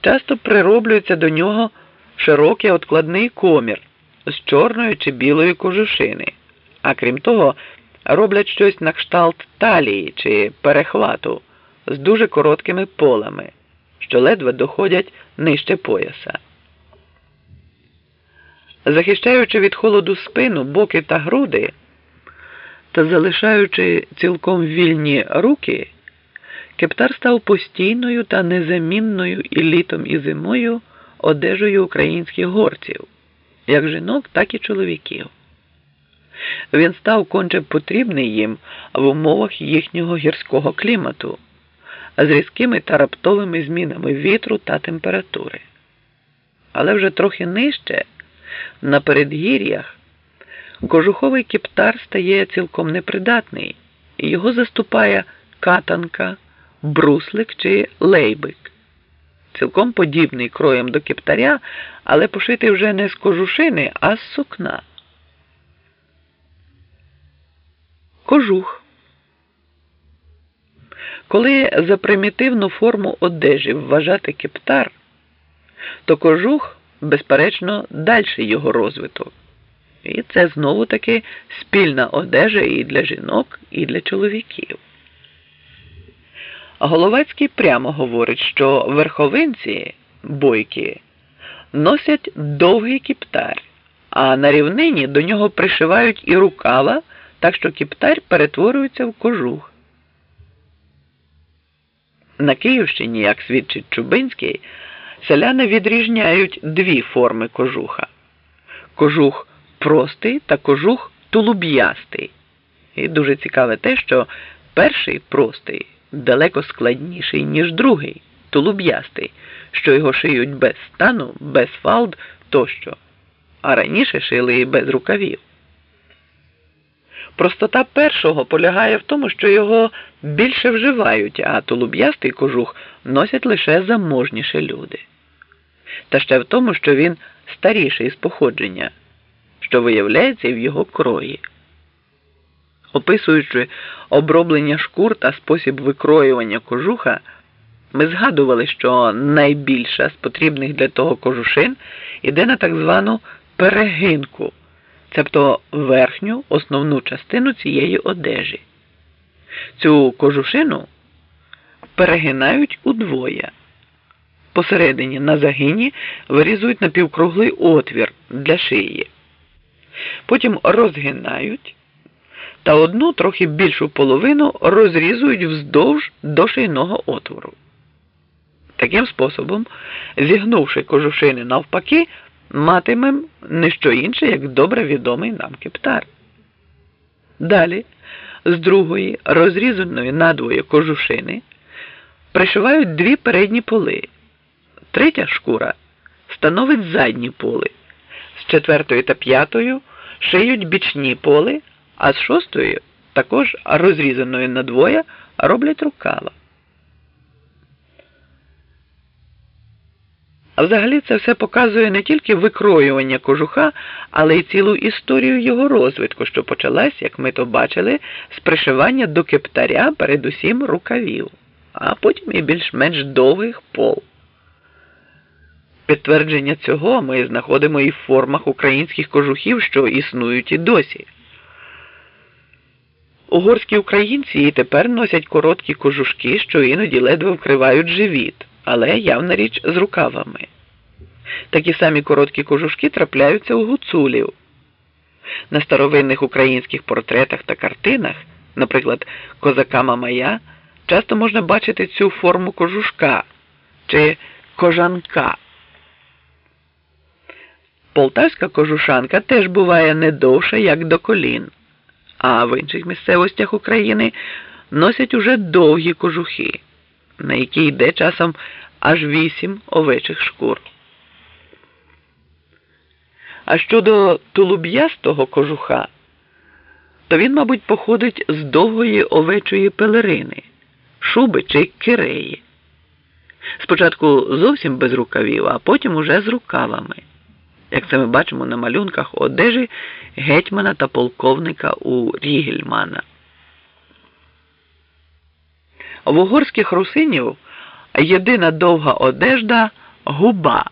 часто прироблюється до нього широкий откладний комір з чорної чи білої кожушини, а крім того, роблять щось на кшталт талії чи перехвату з дуже короткими полами, що ледве доходять нижче пояса. Захищаючи від холоду спину, боки та груди та залишаючи цілком вільні руки, кептар став постійною та незамінною і літом, і зимою одежею українських горців, як жінок, так і чоловіків. Він став конче потрібний їм в умовах їхнього гірського клімату, з різкими та раптовими змінами вітру та температури. Але вже трохи нижче, на передгір'ях, кожуховий кептар стає цілком непридатний, і його заступає катанка, бруслик чи лейбик, цілком подібний кроєм до кептаря, але пошитий вже не з кожушини, а з сукна. Кожух. Коли за примітивну форму одежі вважати кептар, то кожух, безперечно, дальший його розвиток. І це знову таки спільна одежа і для жінок, і для чоловіків. Головецький прямо говорить, що верховинці бойки носять довгий кіптар, а на рівнині до нього пришивають і рукава, так що кіптар перетворюється в кожух. На Київщині, як свідчить Чубинський, селяни відрізняють дві форми кожуха: кожух простий та кожух тулуб'ястий. І дуже цікаве те, що перший простий далеко складніший, ніж другий, тулуб'ястий, що його шиють без стану, без фалд тощо, а раніше шили і без рукавів. Простота першого полягає в тому, що його більше вживають, а тулуб'ястий кожух носять лише заможніші люди. Та ще в тому, що він старіший з походження, що виявляється і в його крої. Описуючи оброблення шкур та спосіб викроювання кожуха, ми згадували, що найбільша з потрібних для того кожушин іде на так звану перегинку, цебто верхню основну частину цієї одежі. Цю кожушину перегинають удвоє. Посередині на загині вирізують напівкруглий отвір для шиї. Потім розгинають та одну трохи більшу половину розрізують вздовж до шийного отвору. Таким способом, зігнувши кожушини навпаки, матимем не що інше, як добре відомий нам кептар. Далі, з другої, розрізаної надвоє кожушини, пришивають дві передні поли. Третя шкура становить задні поли. З четвертою та п'ятою шиють бічні поли а з шостої, також розрізаною надвоє, роблять рукава. А взагалі це все показує не тільки викроювання кожуха, але й цілу історію його розвитку, що почалась, як ми то бачили, з пришивання до кептаря передусім рукавів, а потім і більш-менш довгих пол. Підтвердження цього ми знаходимо і в формах українських кожухів, що існують і досі. Угорські українці і тепер носять короткі кожушки, що іноді ледве вкривають живіт, але явна річ з рукавами. Такі самі короткі кожушки трапляються у гуцулів. На старовинних українських портретах та картинах, наприклад, козака Мамая, часто можна бачити цю форму кожушка чи кожанка. Полтавська кожушанка теж буває не довша, як до колін а в інших місцевостях України носять уже довгі кожухи, на які йде часом аж вісім овечих шкур. А щодо тулуб'ястого кожуха, то він, мабуть, походить з довгої овечої пелерини, шуби чи киреї. Спочатку зовсім без рукавів, а потім уже з рукавами як це ми бачимо на малюнках одежі гетьмана та полковника у Рігельмана. В угорських русинів єдина довга одежда губа.